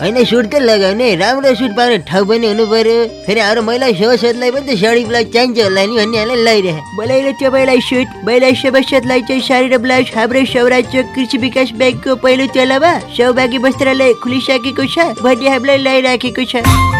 होइन सुट त लगाउने राम्रो सुट पाउने ठाउँ पनि हुनु पर्यो फेरि हाम्रो महिला सभासदलाई पनि त साडी ब्लाउज चाहिन्छ होला नि भन्ने हालेर लगाइरहे बोलाइले तपाईँलाई सुट महिला सभासदलाई चाहिँ साडी र ब्लाउज हाम्रो सौराज्य कृषि विकास ब्याङ्कको पहिलो तलामा सौभाग्य वस्त्रालय खुलिसकेको छ भन्ने हामीलाई लगाइराखेको छ।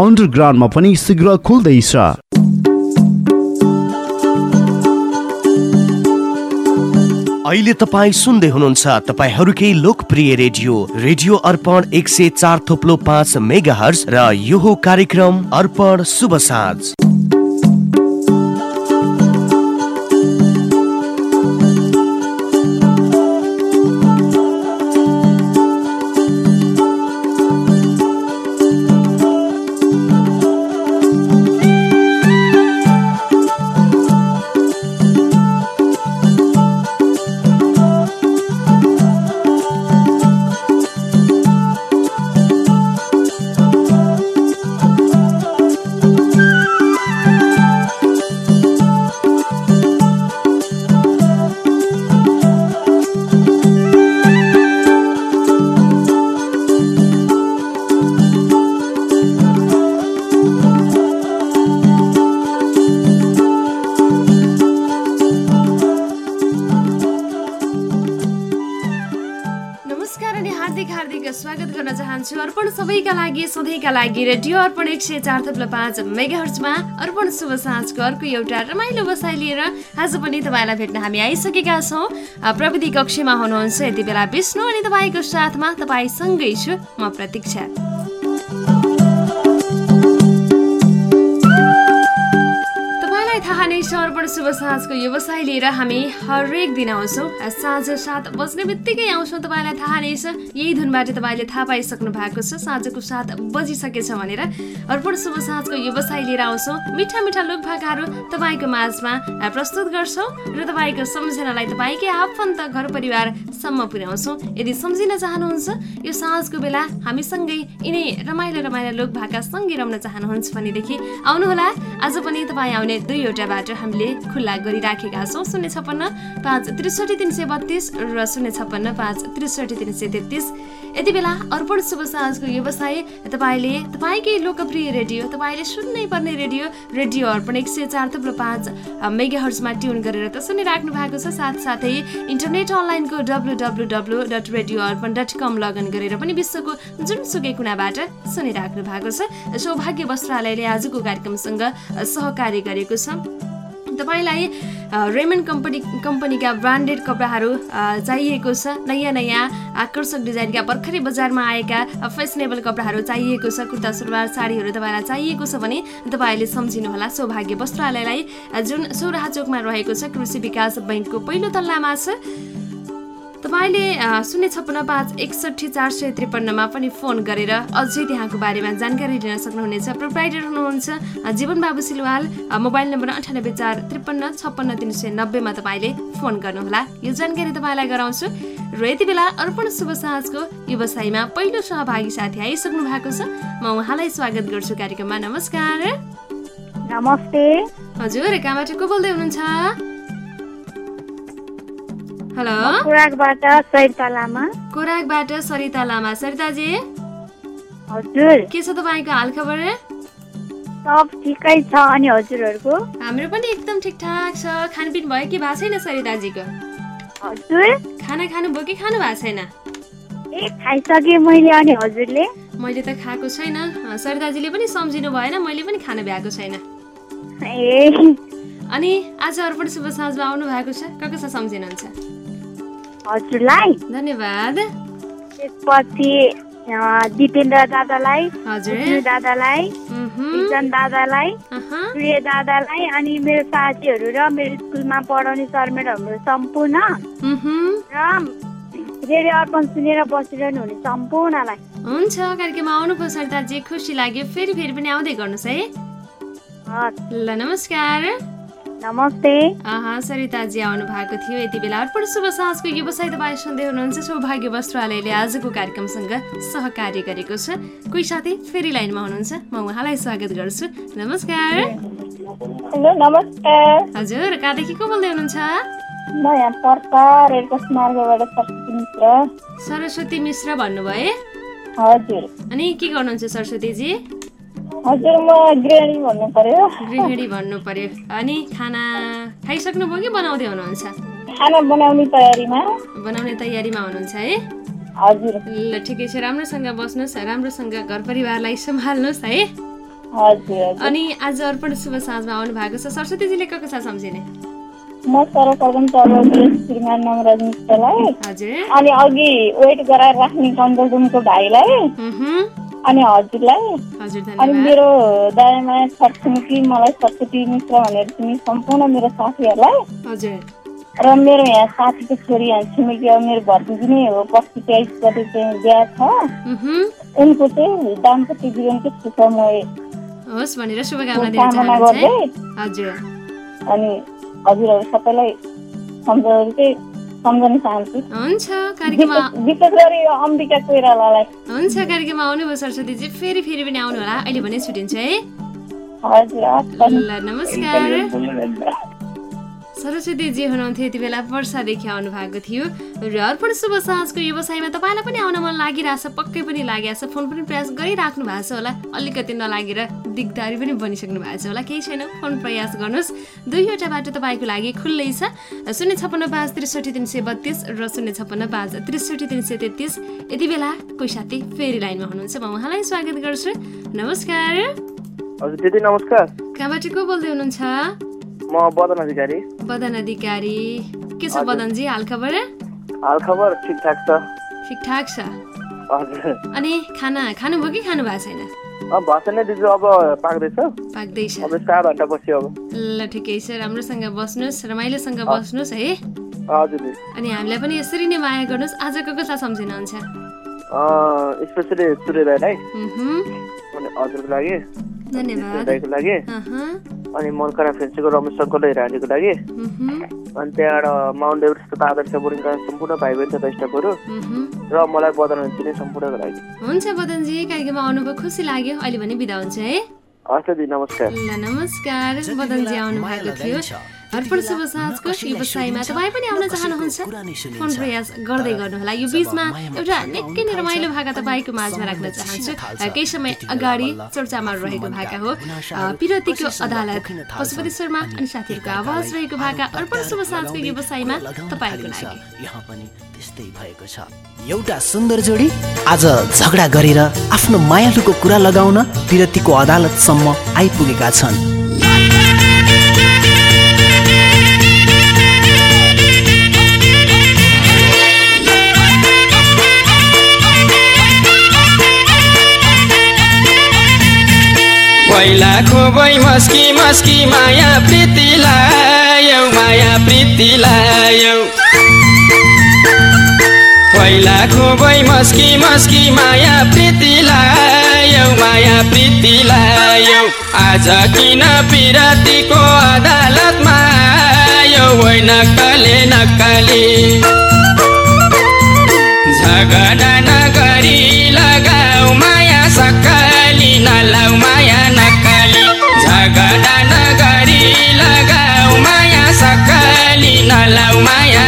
अन्डरग्राउन्डमा पनि शीघ्र खुल्दैछ। अहिले तपाईँ सुन्दै हुनुहुन्छ तपाईँहरूकै लोकप्रिय रेडियो रेडियो अर्पण एक सय चार थोप्लो पाँच मेगा हर्स र यो कार्यक्रम अर्पण शुभ साँझ। सबैका लागि सधैँका लागि रेडियो अर्पण एक सय चार थप्लो पाँच मेगाहर्चमा अर्पण शुभ साँझको अर्को एउटा रमाइलो बसाइ लिएर आज पनि तपाईँलाई भेट्न हामी आइसकेका छौँ। प्रविधि कक्षमा हुनुहुन्छ यति बेला विष्णु अनि तपाईँको साथमा तपाईँसँगै छु म प्रतीक्षा। तपाईँलाई थाहा नै छ अर्पण शुभ साँझको व्यवसाय लिएर हामी हरेक दिन आउँछौँ। साँझ सात बज्ने बित्तिकै आउँछौँ। तपाईँलाई थाहा नै छ यही धुनबाट तपाईँले थाहा पाइसक्नु भएको छ। साँझको सात बजिसकेछ भनेर अर्पण शुभ साँझको व्यवसाय लिएर आउँछौँ। मिठा मिठा लोक भाकाहरू तपाईँको माझमा प्रस्तुत गर्छौँ र तपाईँको सम्झनालाई तपाईँकै आफन्त घर परिवारसम्म पुर्याउँछौँ। यदि सम्झिन चाहनुहुन्छ यो साँझको बेला हामीसँगै यिनै रमाइलो रमाइलो लोक भाका सँगै रम्न चाहनुहुन्छ भनेदेखि आउनुहोला। आज पनि तपाईँ आउने दुईवटा बाटो हामीले खुल्ला गरिराखेका छौँ। शून्य छप्पन्न पाँच त्रिसठी तिन सय बत्तिस र शून्य छप्पन्न पाँच त्रिसठी तिन सय तेत्तिस। यति बेला अर्पण शुभ साँझको व्यवसाय तपाईँले तपाईँकै लोकप्रिय रेडियो तपाईँले सुन्नै पर्ने रेडियो रेडियो अर्पण एक सय चार थुप्रो पाँच मेगा हर्समा ट्युन गरेर त सुनिराख्नु भएको छ। साथसाथै इन्टरनेट अनलाइनको W W W dot radio Arpan dot com login गरेर पनि विश्वको जुनसुकै कुनाबाट सुनिराख्नु भएको छ। सौभाग्य वस्त्रालयले आजको कार्यक्रमसँग सहकार्य गरेको छ। तपाईँलाई रेमन कम्पनी कम्पनीका ब्रान्डेड कपडाहरू चाहिएको छ नयाँ नयाँ आकर्षक डिजाइनका भर्खरै बजारमा आएका फेसनेबल कपडाहरू चाहिएको छ कुर्ता सुरुवार साडीहरू तपाईँलाई चाहिएको छ भने तपाईँले सम्झिनुहोला। सौभाग्य वस्त्रालयलाई जुन सौराहा चोकमा रहेको छ कृषि विकास बैङ्कको पहिलो तल्लामा छ। तपाईँले शून्य छप्पन्न पाँच एकसट्ठी चार सय त्रिपन्नमा पनि फोन गरेर अझै त्यहाँको बारेमा जानकारी लिन सक्नुहुनेछ। प्रोप्राइटर हुनुहुन्छ जीवन बाबु सिलवाल। मोबाइल नम्बर अन्ठानब्बे चार त्रिपन्न छप्पन्न तिन सय नब्बेमा तपाईँले फोन गर्नुहोला। यो जानकारी तपाईँलाई गराउँछु। र यति बेला अर्पण शुभ साँझको व्यवसायमा पहिलो सहभागी साथी आइसक्नु भएको छ। म उहाँलाई स्वागत गर्छु कार्यक्रममा। नमस्कार। नमस्ते। हजुर कहाँबाट को बोल्दै हुनुहुन्छ? हेलो। खुराकबाट सरिता लामा। कोराकबाट सरिता लामा। सरिताजी। हजुर। के छ तपाईँको हालखबर? सब ठिकै छ। अनि हजुरहरूको? हाम्रो पनि एकदम ठिकठाक छ। खानपिन भयो कि भएको छैन सरिताजीको? हजुर। खाना खानुभयो कि खानु भएको छैन? ए खाइसकेँ मैले अनि हजुरले। मैले त खाएको छैन। सरिताजीले पनि सम्झिनु भएन। मैले पनि खानु भ्याएको छैन। ए। अनि आज अर्पण शुभ साँझमा आउनु भएको छ क कसो सम्झिनुहुन्छ? हजुरलाई। धन्यवाद। त्यसपछि दिपेन्द्र दादालाई दादालाई विजन दादालाई अहँ, सूर्य दादालाई अनि मेरो साथीहरू र मेरो स्कुलमा पढाउने सर म्याडमहरू सम्पूर्ण र रेडियो अर्पण सुनेर बसिरहनु हुने सम्पूर्णलाई। हुन्छ कार्यक्रममा आउनुभयो सरदारजी खुसी लाग्यो। फेरि फेरि पनि आउँदै गर्नुहोस् है। ल नमस्कार। नमस्ते। आहा सरिताजी आउनु भएको थियो यति बेला। अर्पण शुभ साँझको व्यवसाय तपाईँ सुन्दै हुनुहुन्छ सौभाग्य वस्त्रालयले आजको कार्यक्रमसँग सहकार्य गरेको छ। कोही साथी फेरि लाइनमा हुनुहुन्छ। म उहाँलाई स्वागत गर्छु। नमस्कार। हजुर कहाँदेखि को बोल्दै हुनुहुन्छ? सरस्वती मिश्र। भन्नुभयो। अनि के गर्नुहुन्छ सरस्वतीजी? हजुर म गृहिणी भन्नु पर्यो। गृहिणी भन्नु पर्यो। अनि खाना खाइसक्नुभयो कि बनाउँदै हुनुहुन्छ? खाना बनाउने तयारीमा। बनाउने तयारीमा हुनुहुन्छ है? हजुर। ल ठिकै छ। राम्रोसँग बस्नुहोस् राम्रोसँग घर परिवारलाई सम्हाल्नुहोस् है। हजुर अनि आज अर्पण शुभ साँझमा आउनु भएको छ। सरस्वतीजीले को को छ सम्झिने? म सर्वप्रथम श्रीमान नवराज मित्रलाई। हजुर। अनि अघि वेट गराएर राख्ने कन्ट्रोल रुमको भाइलाई अनि हजुरलाई। हजुर अनि मेरो दायामा छटछिमेकी मलाई सरस्वती मित्र भनेर चिने सम्पूर्ण मेरो साथीहरूलाई र मेरो यहाँ साथीको छोरी यहाँ छिमेकी अब मेरो भतिजी नै हो पच्चिस तेइस गते चाहिँ बिहा छ। उनको चाहिँ दाम्पत्य जीवनको सुखमय होस् भनेर शुभकामना दिन कामना है। गर्दै। अनि हजुरहरू सबैलाई सम्झाउनु चाहिँ सम्झन चाहन्छु। हुन्छ कार्यक्रममा विशेष विशेष गरी यो अम्बिका कोइरालालाई। हुन्छ कार्यक्रममा आउनुभयो सरस्वतीजी फेरि फेरि पनि आउनु होला अहिले भने छुट्टिन्छ है। हजुर हस् ल नमस्कार। सरस्वतीजी हुनुहुन्थ्यो यति बेला वर्षादेखि आउनु भएको थियो। र अर्पण शुभ साँझको व्यवसायमा तपाईँलाई पनि आउन मन लागिरहेछ पक्कै पनि लागिरहेछ। फोन पनि प्रयास गरिराख्नु भएको छ होला। अलिकति नलागेर दिगदारी पनि बनिसक्नु भएको छ होला। केही छैन फोन प्रयास गर्नुहोस्। दुईवटा बाटो तपाईँको लागि खुल्लै छ। शून्य छप्पन्न पाँच त्रिसठी तिन सय बत्तिस र शून्य छप्पन्न पाँच त्रिसठी तिन सय तेत्तिस। यति बेला कोही साथी फेरि लाइनमा हुनुहुन्छ। म उहाँलाई स्वागत गर्छु। नमस्कार। हजुर दिदी नमस्कार। कहाँबाट को बोल्दै हुनुहुन्छ? म बदन अधिकारी। बदन अधिकारी। के छ बदनजी हालखबर हाल खबर ठिकठाक छ। ठिकठाक छ? हजुर। अनि खाना खानुभयो कि खानु भएको छैन ल ठिकै छ राम्रोसँग बस्नुहोस् रमाइलोसँग बस्नुहोस् है? हजुर अनि हामीलाई पनि यसरी नै माया गर्नुहोस्। आजको कसलाई सम्झिनुहुन्छ? स्पेसली सूर्य मह्म, अनि हजुरको लागि। धन्यवाद। लागि। अनि मनकरा फेन्सीको रमेश सङ्कल हिरानीको लागि। अनि त्यहाँबाट माउन्ट एभरेस्ट तथा आदर्श बोर्डिङका सम्पूर्ण भाइ बहिनी तथा स्टाफहरू। र मलाई बदन चिने सम्पूर्णको लागि। हुन्छ बदनजी कार्यक्रममा आउनुभयो खुसी लाग्यो। अहिले भने बिदा हुन्छ है। हस् दिदी नमस्कार। ल नमस्कार। बदनजी आउनु भएको थियो अर्पण शुभ साँझको व्यवसायमा तपाईँ पनि आउन चाहनुहुन्छ? फोन प्रयास गर्दै गर्नुहोला। यो बिचमा एउटा निकै नै रमाइलो भाका तपाईँको माझमा राख्न चाहन्छु। केही समय अगाडि चर्चामा रहेको भाका हो। पिरतीको अदालत पशुपति शर्मा अनि साथीहरूको आवाज रहेको भाका अर्पण शुभ साँझको व्यवसायमा तपाईँको लागि। एउटा सुन्दर जोडी आज झगडा गरेर आफ्नो मायालुको कुरा लगाउन विरतिको अदालतसम्म आइपुगेका छन्। पहिला खोबै मस्की मस्की माया प्रीति लायौ माया प्रीति लायौ पहिला खोबै मस्की मस्की माया प्रीति लायौ माया प्रीति लायौ आज किन पिरतीको अदालतमा आयौ होइ नक्कले नक्कली। झगडा नगरी नलाउ माया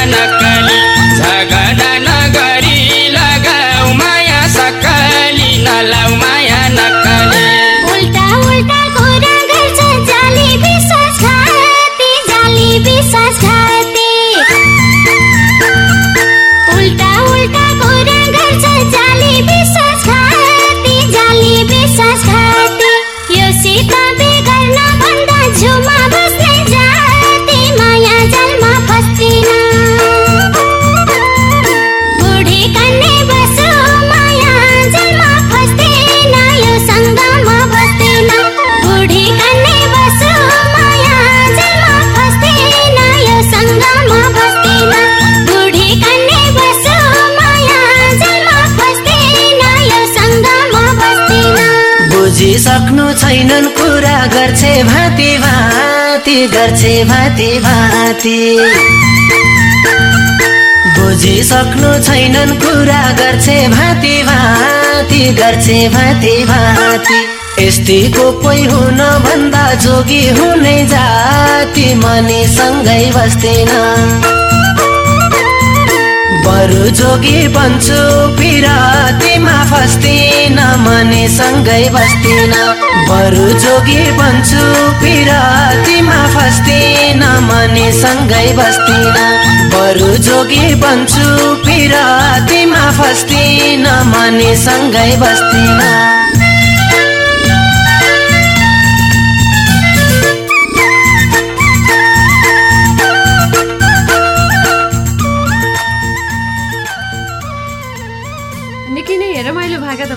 गर्छे भाती भाती बुझिसक्नु छैनन् कुरा गर्छे भाती भाती गर्छे भाती भाती यस्तीको कोही हुन भन्दा जोगी हुने जाति मनीसँगै बस्दैन। बरु जोगी बन्छु पिरातीमा फस्दिन मनीसँगै बस्दिन बरु जोगी बन्छु पिरातीमा फस्दिन मनीसँगै बस्दिन बरु जोगी बन्छु पिरातीमा फस्दिन मनीसँगै बस्दिन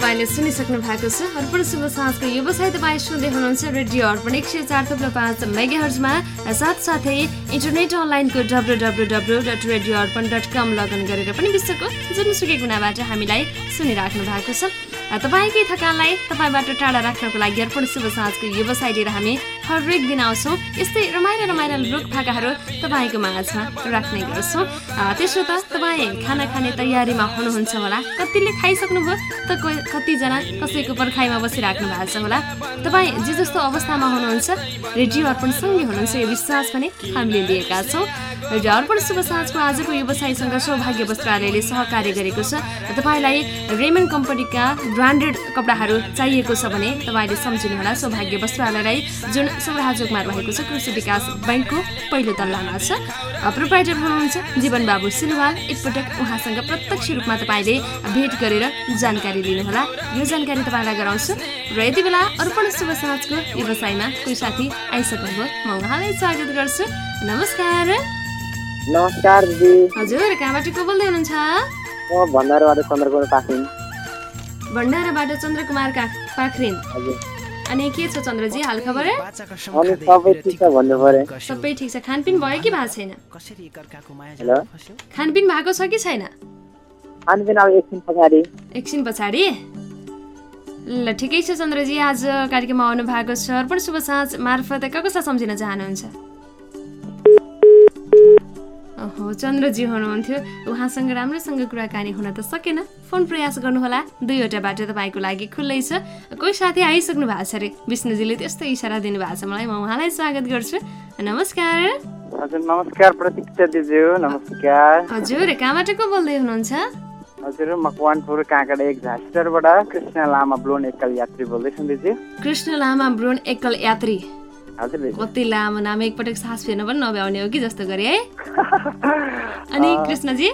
तपाईँले सुनिसक्नु भएको छ। अर्पण शुभ साँझको व्यवसाय तपाईँ सुन्दै हुनुहुन्छ रेडियो अर्पण एक सय चार थप्लो पाँच मेगाहर्जमा। साथसाथै इन्टरनेट अनलाइनको W W W dot radio Arpan dot com login गरेर पनि विश्वको जुनसुकै गुणाबाट हामीलाई सुनिराख्नु भएको छ। तपाईँकै थकानलाई तपाईँबाट टाढा राख्नको लागि अर्पण शुभ साँझको व्यवसाय लिएर हामी हरेक दिन आउँछौँ। यस्तै रमाइलो रमाइलो रुख फाकाहरू तपाईँको माझमा राख्ने गर्छौँ। त्यसो त तपाईँ खाना खाने तयारीमा हुनुहुन्छ होला। कतिले खाइसक्नुभयो त कतिजना कसैको पर्खाइमा बसिराख्नु भएको छ होला। तपाईँ जे जस्तो अवस्थामा हुनुहुन्छ रेडियो अर्पणसँगै हुनुहुन्छ यो विश्वास पनि हामीले लिएका छौँ। रेडियो अर्पण शुभ साँझको आजको व्यवसायसँग सौभाग्य वस्त्रालयले सहकार्य गरेको छ। तपाईँलाई रेमन कम्पनीका ब्रान्डेड कपडाहरू चाहिएको छ भने तपाईँले सम्झिनुहोला। सौभाग्य वस्त्रालयलाई जुन सौराजोगमा रहेको छ कृषि विकास ब्याङ्कको पहिलो तल्लामा छ। प्रोप्राइटर हुनुहुन्छ जीवन बाबु सिलवाल। एकपटक उहाँसँग प्रत्यक्ष रूपमा तपाईँले भेट गरेर जानकारी लिनुहोला। यो जानकारी तपाईँलाई गराउँछु। र यति बेला अर्पण शुभ साँझको व्यवसायमा कोही साथी आइसक्नुभयो म उहाँलाई स्वागत गर्छु। नमस्कार। नमस्कार दिदी। हजुर कहाँबाट को बोल्दै हुनुहुन्छ? म भण्डारबाट चन्द्रकुमार पाखिन भण्डाराबाट चन्द्रकुमार पाखरिन। हजुर। अनि के छ चन्द्रजी हाल खबर? अनि सबै ठिक छ भन्नु पर्यो सबै ठिक छ। खानपिन भयो कि भएको छैन? खानपिन भएको छ कि छैन? खानपिन अब एकछिन पछाडि। ल ठिकै छ चन्द्रजी आज कार्यक्रममा आउनु भएको छ अर्पण शुभ साँझ मार्फत कसलाई सम्झिन चाहनुहुन्छ? ओहो चन्द्रजी हुनुहुन्थ्यो। उहाँसँग राम्रोसँग कुराकानी हुन त सकेन। फोन प्रयास गर्नुहोला। दुईवटा बाटो तपाईँको लागि खुल्लै छ। कोही साथी आइसक्नु भएको छ अरे? विष्णुजीले त्यस्तो इसारा दिनुभएको छ मलाई। म उहाँलाई स्वागत गर्छु। नमस्कार। हजुर नमस्कार प्रतीक्षा दिदी नमस्कार। हजुर कहाँबाट को बोल्दै हुनुहुन्छ? हजुर मकवानपुर काँकडा एक झाँसीबाट कृष्ण लामा ब्लोन एकल यात्री बोल्दैछु दिदी। कृष्ण लामा ब्रोन एकल यात्री। कति लामो नाम एकपटक सास फेर्न पनि नभ्याउने हो कि जस्तो गरे है? अनि कृष्णजी?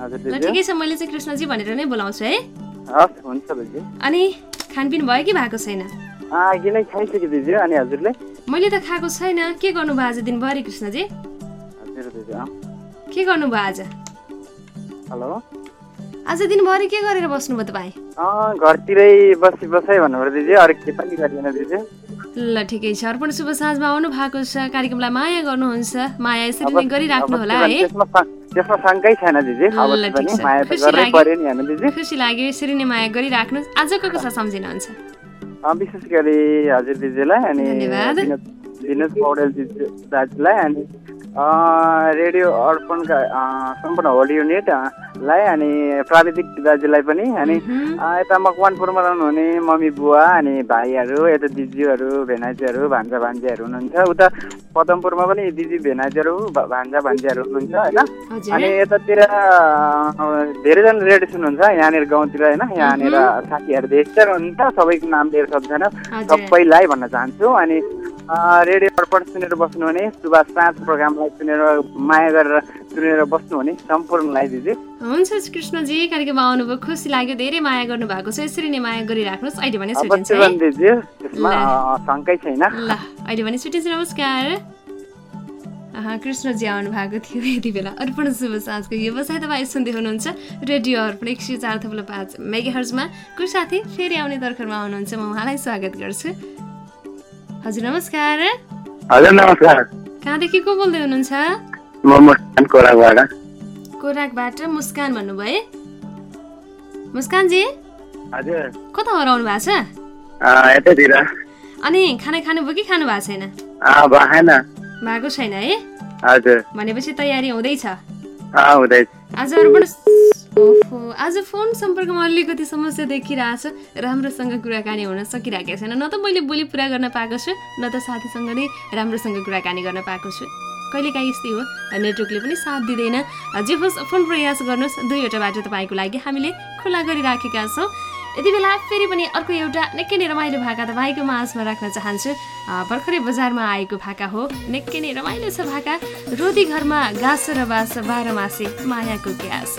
ल ठिकै छ मैले चाहिँ कृष्णजी भनेर नै बोलाउँछु है? अनि खानपिन भयो कि भएको छैन? मैले त खाएको छैन। के गर्नुभयो आज दिनभरि कृष्णजी। के गर्नुभयो आज? हेलो? आज दिनभरि के गरेर बस्नुभयो तपाईँ? घरतिरै बसी बसाइ भन्नुभयो दिदी अरू के पनि गरिएन दिदी। ल ठिकै छ। अर्पण शुभ साँझमा आउनु भएको छ। कार्यक्रमलाई माया गर्नुहुन्छ। माया यसरी नै गरिराख्नु होला के है। त्यसमा शङ्कै छैन दिदी। खुसी लाग्यो। यसरी नै माया गरिराख्नु। आजको कसलाई सम्झिनुहुन्छ? विशेष गरी हजुर दिदीलाई अनि धन्यवाद। विनोद विनोद पौडेल दिदी दाजुलाई अनि रेडियो अर्पणका सम्पूर्ण होल युनिट अँ, लाई अनि प्राविधिक दाजुलाई पनि अनि यता मकवानपुरमा रहनुहुने मम्मी बुवा अनि भाइहरू यता दिदीहरू भेनाजीहरू भान्जा भान्जीहरू हुनुहुन्छ। उता पदमपुरमा पनि दिदी भेनाजीहरू भान्जा भान्जीहरू हुनुहुन्छ होइन? अनि यतातिर धेरैजना रेडियो सुन्नुहुन्छ यहाँनिर गाउँतिर होइन? यहाँनिर साथीहरू धेरै हुनुहुन्छ सबैको नाम लिएर सक्दैन सबैलाई भन्न चाहन्छु। अनि रेडियो अर्पण सुनेर बस्नुहुने सुभाष साँझ प्रोग्रामलाई सुनेर माया गरेर सुनेर बस्नुहुने सम्पूर्णलाई दिदी। हुन्छ कृष्णजी कार्यक्रममा आउनुभयो। खुसी लाग्यो धेरै माया गर्नु भएको छ। यसरी नै माया गरिराख्नुहोस्। अहिले भने शङ्कै छैन। ल अहिले भने छुट्टिन्छ नमस्कार। कृष्णजी आउनु भएको थियो यति बेला। अर्पण शुभ साँझको व्यवसाय तपाईँ सुन्दै हुनुहुन्छ। रेडियो अर्पण एक सय चार थप्लो पाँच मेगाहर्जमा। कोही साथी फेरि आउने दर्खरमा आउनुहुन्छ। म उहाँलाई स्वागत गर्छु। हजुर नमस्कार। हजुर नमस्कार। कहाँदेखि को बोल्दै हुनुहुन्छ? म मुस्कान कोराबाट कोराकबाट मुस्कान भन्नुभयो मुस्कानजी? हजुर। कता हराउनु भएको छ? यतैतिर। अनि खाना खानुभयो कि खानु भएको छैन? भएको छैन है? हजुर। भनेपछि तयारी हुँदैछ। हुँदैछ। आज अर्पण ओहो आज फोन सम्पर्कमा अलिकति समस्या देखिरहेछ। राम्रोसँग कुराकानी हुन सकिरहेको छैन। न त मैले बोली पुरा गर्न पाएको छु न त साथीसँग नै राम्रोसँग कुराकानी गर्न पाएको छु। कहिलेकाहीँ यस्तै हो नेटवर्कले पनि साथ दिँदैन। जे होस् फोन प्रयास गर्नुहोस्। दुईवटा बाटो तपाईँको लागि हामीले खुला गरिराखेका छौँ। यति बेला फेरि पनि अर्को एउटा निकै नै रमाइलो भाका तपाईँको माझमा राख्न चाहन्छु। भर्खरै बजारमा आएको भाका हो। निकै नै रमाइलो छ भाका। रोदी घरमा गाँस र बास बाह्र मासे मायाको क्यास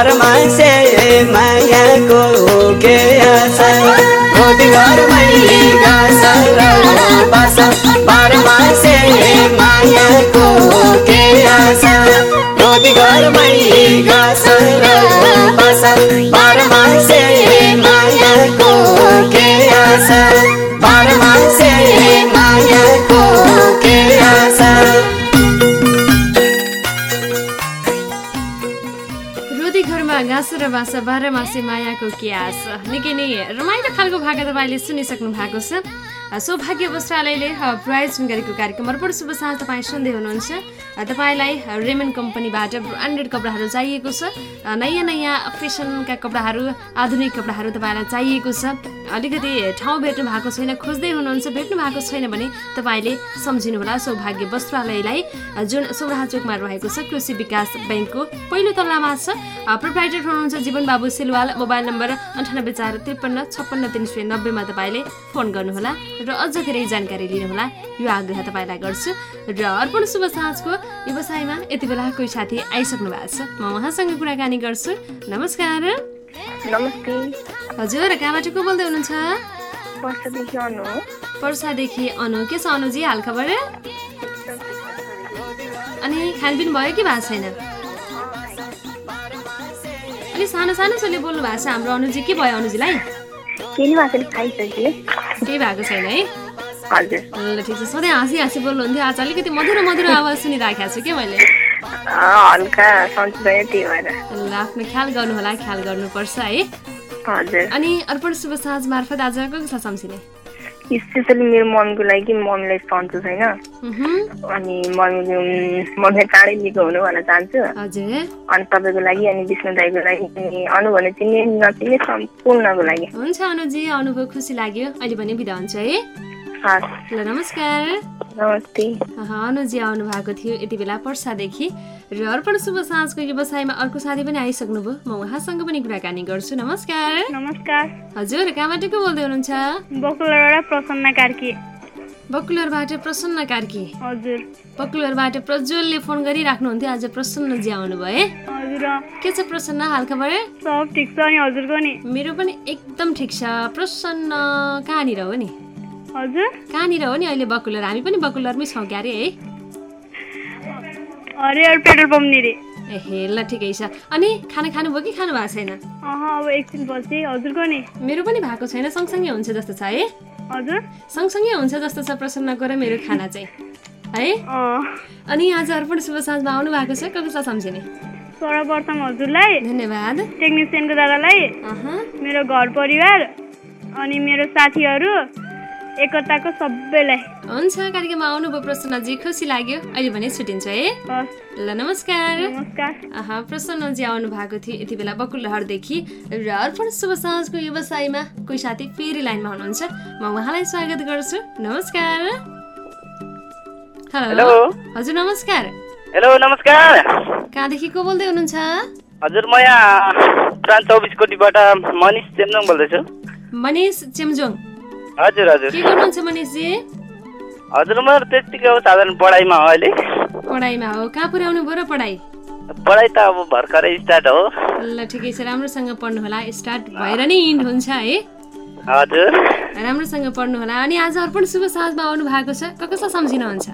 बाह्र मासे मायाको के आशा? मासे मायाको के आशा? बाह्र मासे मायाको के आशा? बाह्र मासे मायाको के आशा? घरमा घाँस र बासा बाह्र मासे मायाको के आस निकै नै रमाइलो खालको भाका तपाईँले सुनिसक्नु भएको छ। सौभाग्य वस्त्रालयले प्रायोजन गरेको कार्यक्रम अर्पण शुभ साँझ तपाईँ सुन्दै हुनुहुन्छ। तपाईँलाई रेमन कम्पनीबाट ब्रान्डेड कपडाहरू चाहिएको छ। नयाँ नयाँ फेसनका कपडाहरू आधुनिक कपडाहरू तपाईँलाई चाहिएको छ। अलिकति ठाउँ भेट्नु भएको छैन खोज्दै हुनुहुन्छ भेट्नु भएको छैन भने तपाईँले सम्झिनुहोला। सौभाग्य वस्त्रालयलाई जुन सौराहा चोकमा रहेको छ कृषि विकास ब्याङ्कको पहिलो तल्लामा छ। प्रोप्राइटर हुनुहुन्छ जीवन बाबु सिलवाल मोबाइल नम्बर अन्ठानब्बे चार त्रिपन्न छप्पन्न तिन सय नब्बेमा तपाईँले फोन गर्नुहोला र अझ धेरै जानकारी लिनुहोला। यो आग्रह तपाईँलाई गर्छु। र अर्पण शुभ साँझको व्यवसायमा यति बेला कोही साथी आइसक्नु भएको छ। म उहाँसँग कुराकानी गर्छु। नमस्कार। नमस्ते। हजुर कहाँबाट को बोल्दै हुनुहुन्छ? पर्सादेखि अनु। के छ अनुजी हालखबर अनि खानपिन भयो कि भएको छैन? अलिक सानो सानो छोले बोल्नु भएको छ हाम्रो अनुजी। के भयो अनुजीलाई? केही भएको छैन है। ल ठिक छ। सधैँ हाँसी हाँसी बोल्नुहुन्थ्यो आज। अलिकति मधुरो मधुरो आवाज सुनिराखेको छु कि मैले? हल्का त्यही भएर ल आफ्नो ख्याल गर्नु होला ख्याल गर्नुपर्छ है। हजुर। अनि अर्पण शुभ साँझ मार्फत आज को कसलाई सम्झिने? स्पेसली मेरो मम्मीको लागि कि मम्मीलाई सन्चो छैन। अनि मम्मीको मम्मीलाई चाँडै निको हुनु भन्न चाहन्छु। अनि तपाईँको लागि अनि विष्णु दाईको लागि अनि अनु भने चिन्ने नचिन्ने सम्पूर्णको लागि। हुन्छ अनुजी आउनुभयो खुसी लाग्यो। अहिले भने बिदा हुन्छ है। हस् ल नमस्कार। नमस्ते। अनुजी आउनु भएको थियो यति बेला पर्सादेखि र अर्पण शुभ साँझको व्यवसायमा अर्को साथी पनि आइसक्नुभयो। म उहाँसँग पनि कुराकानी गर्छु। नमस्कार। नमस्कार। हजुर कहाँबाट को बोल्दै हुनुहुन्छ? प्रसन्न कार्की। बकुलरबाट प्रसन्न कार्की। हजुर। बकुलरबाट प्रज्वलले फोन गरिराख्नुहुन्थ्यो। आज प्रसन्नजी है? हजुर। के छ प्रसन्न हालखबर? सब ठिक छ अनि हजुरको नि? मेरो पनि एकदम ठिक छ। प्रसन्न कहाँनिर हो नि? कहाँनिर हो नि अहिले बकुलर? हामी पनि बकुलरमै छौँ क्यारे है? अरे अरू पेट्रोल पम्प ए ल ठिकै छ। अनि खाना खानुभयो कि खानु भएको छैन अब एकछिन पछि हजुरको नि? मेरो पनि भएको छैन। सँगसँगै हुन्छ जस्तो छ है? हजुर। सँगसँगै हुन्छ जस्तो छ। प्रसन्नको र मेरो खाना चाहिँ। है? अनि आज अर्पण शुभ साँझमा आउनु भएको छ। कसलाई सम्झिने। सर्वप्रथम हजुरलाई धन्यवाद। टेक्निसियनको दादालाई मेरो घर परिवार अनि मेरो साथीहरू एकताको सबैलाई। हुन्छ कार्यक्रममा आउनुभयो प्रसन्नजी खुसी लाग्यो। अहिले भने छुट्टिन्छ है ल नमस्कार। नमस्कार। अह, प्रसन्नजी आउनु भएको थियो यति बेला बकुलहरदेखि र अर्पण शुभ साँझको व्यवसायमा कोही साथी फेरि लाइनमा हुनुहुन्छ। म उहाँलाई स्वागत गर्छु। नमस्कार। Hello hello. हजुर नमस्कार। हेलो नमस्कार। कहाँदेखि को बोल्दै हुनुहुन्छ? हजुर म यहाँ प्रान्त चौबिस कोटीबाट मनिष चेम्जोङ बोल्दैछु। मनिष चेम्जोङ। हजुर हजुर। के गर्नुहुन्छ मनिषजी? हजुर म त्यत्तिकै हो साधारण पढाइमा हो अहिले। पढाइमा हो। कहाँ पुर्याउनु भयो र पढाइ? पढाइ त अब भर्खरै स्टार्ट हो। ल ठिकै छ। राम्रोसँग पढ्नु होला। स्टार्ट भएर नै इन्ड हुन्छ है। हजुर। राम्रोसँग पढ्नु होला। अनि आज अर्पण शुभ साँझमा आउनु भएको छ। क कसलाई सम्झिनुहुन्छ?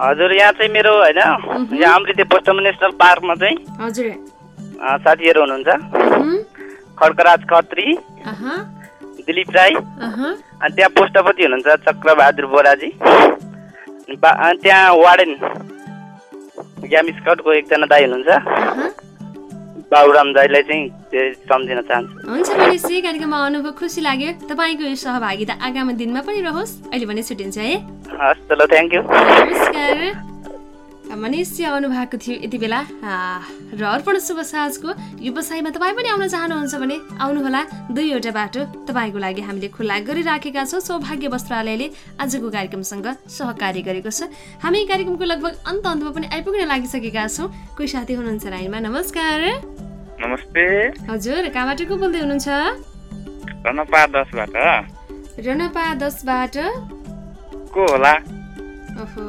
हजुर यहाँ चाहिँ मेरो होइन यहाँ अमृति पोस्ट नेसनल पार्कमा चाहिँ हजुर। साथीहरू हुनुहुन्छ। अहँ, खड्कराज खत्री। दिलीप राई अनि त्यहाँ पोस्टपति हुनुहुन्छ चक्रबहादुर बोराजी. अनि त्यहाँ वार्डेन ग्याम स्काउटको एकजना दाई हुनुहुन्छ। बाबुराम दाईलाई चाहिँ सम्झिन चाहन्छु हुन्छ मनिषजी कार्यक्रममा आउनुभयो खुसी लाग्यो। तपाईँको यो सहभागिता आगामी दिनमा पनि रहोस्। अहिले भने छुट्टिन्छ है। हस् ल थ्याङ्क यू नमस्कार। मनिषजी आउनु भएको थियो यति बेला। आ, र अर्पण शुभ साँझको व्यवसायमा तपाईँ पनि आउन चाहनुहुन्छ भने आउनुहोला। दुईवटा बाटो तपाईँको लागि हामीले खुल्ला गरिराखेका छौँ। सौभाग्य वस्त्रालयले आजको कार्यक्रमसँग सहकार्य गरेको छ। हामी कार्यक्रमको लगभग अन्त अन्तमा पनि आइपुग्न लागिसकेका छौँ। कोही साथी हुनुहुन्छ लाइनमा? नमस्कार। नमस्ते। हजुर कहाँबाट को बोल्दै हुनुहुन्छ? रनपा दसबाट रनपा दसबाट को होला? ओहो।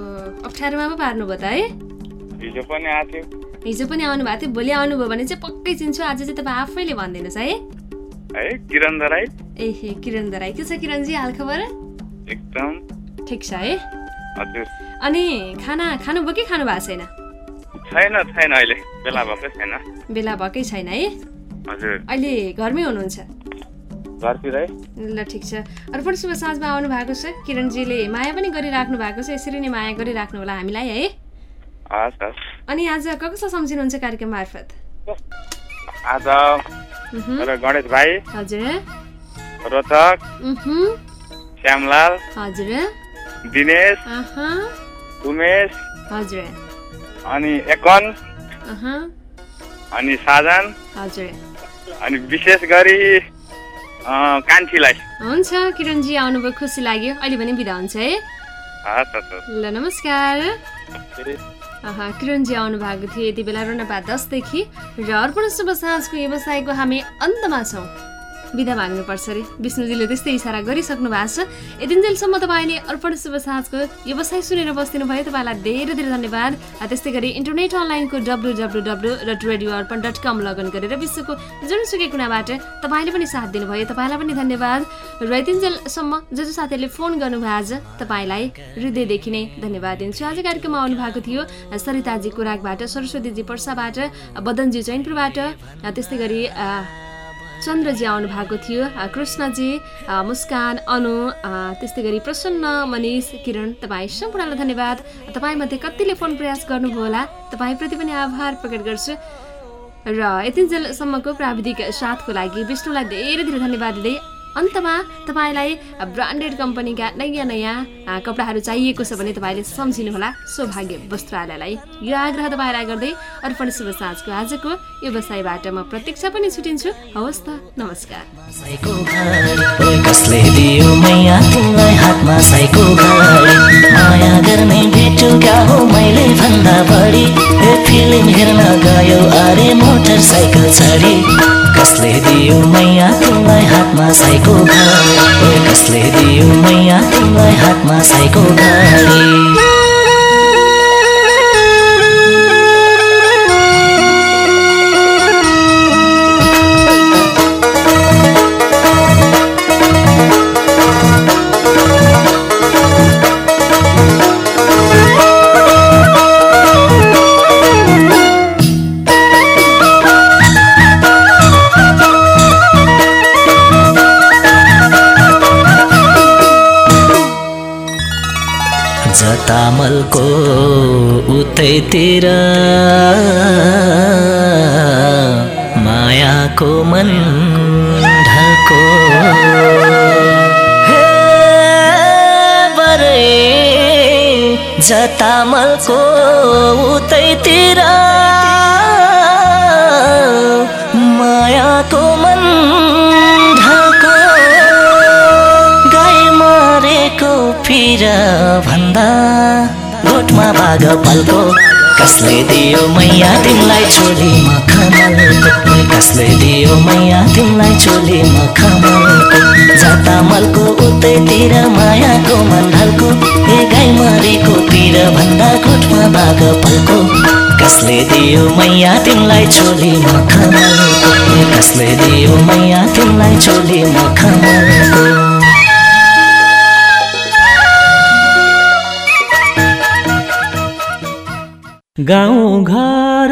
अप्ठ्यारोमा पो पार्नुभयो त है। हिजो पनि आएको थियो। हिजो पनि आउनु भएको थियो भोलि आउनुभयो भने चाहिँ पक्कै चिन्छु। आज चाहिँ तपाईँ आफैले भनिदिनुहोस् है। है किरण दराई एहे किरण दराई के छ किरणजी हालखबर एकदम। ठिक छ है। हजुर। अनि खाना खानुभयो कि खानु भएको छैन? छैन छैन अहिले। बेला भएकै छैन। बेला भएकै छैन है। हजुर। अहिले घरमै हुनुहुन्छ? घरतिरै ल ठिक छ। अर्पण शुभ साँझमा आउनु भएको छ। किरणजीले माया पनि गरिराख्नु भएको छ। यसरी नै माया गरिराख्नु होला हामीलाई है? अनि आज क कसलाई सम्झिनुहुन्छ कार्यक्रम मार्फत? आज गणेश भाइ हजुर। रोचक श्यामलाल हजुर। दिनेश उमेश हजुर। अनि एकन अनि साजन हजुर। अनि विशेष गरी कान्छीलाई। हुन्छ किरणजी आउनुभयो खुसी लाग्यो। अहिले भने बिदा हुन्छ है? ल नमस्कार। अह, किरणजी आउनु भएको थियो यति बेला रोनपा दसदेखि र अर्पण शुभ साँझको व्यवसायको हामी अन्तमा छौँ। बिदा माग्नुपर्छ अरे। विष्णुजीले त्यस्तै इसारा गरिसक्नु भएको छ। यतिन्जेलसम्म तपाईँले अर्पण शुभ साँझको व्यवसाय सुनेर बस्दिनु भयो तपाईँलाई धेरै धेरै धन्यवाद। त्यस्तै गरी इन्टरनेट अनलाइनको W W W dot radio Arpan dot com login गरेर विश्वको जुनसुकै कुनाबाट तपाईँले पनि साथ दिनुभयो। तपाईँलाई पनि धन्यवाद। र यतिन्जेलसम्म जो जो साथीहरूले फोन गर्नुभयो आज तपाईँलाई हृदयदेखि नै धन्यवाद दिन्छु। आज कार्यक्रममा आउनु भएको थियो सरिताजी कुराकबाट सरस्वतीजी पर्साबाट बदनजी चैनपुरबाट त्यस्तै गरी चन्द्रजी आउनु भएको थियो। कृष्णजी मुस्कान अनु त्यस्तै गरी प्रसन्न मनिष किरण तपाईँ सम्पूर्णलाई धन्यवाद। तपाईँमध्ये कतिले फोन प्रयास गर्नुभयो होला तपाईँप्रति पनि आभार प्रकट गर्छु। र यतिन्जेलसम्मको प्राविधिक साथको लागि विष्णुलाई धेरै धेरै धन्यवाद दिँदै अन्तमा तपाईँलाई ब्रान्डेड कम्पनीका नयाँ नयाँ कपडाहरू चाहिएको छ भने तपाईँले सम्झिनुहोला। सौभाग्य वस्त्रालयलाई यो आग्रह तपाईँलाई गर्दै अर्पण शुभ साँझको आजको व्यवसायबाट म प्रतीक्षा पनि छुटिन्छु। हवस् त नमस्कार। कसले दियो मैया तिमीलाई हातमा साइको घडी? कसले दियो मैया तिमीलाई हातमा साइको घडी? जतामलको उतैतिर मायाको मन ढल्को हे बरे जतामलको उतैतिर मायाको मन ढल्को गाई मरेको पिर भन्दा गोठमा बाघ पल्को कसले दियो मैया तिमीलाई छोली मखमलको कसले दियो मैया तिमीलाई छोली मखमलको जाता मलको उतैतिर मायाको मण्डलको ए गाई मरेको पिर भन्दा गोठमा बाघ पल्को कसले दियो मैया तिमीलाई छोली मखमलको कसले दियो मैया तिमीलाई छोली मखमलको गाउँ घर।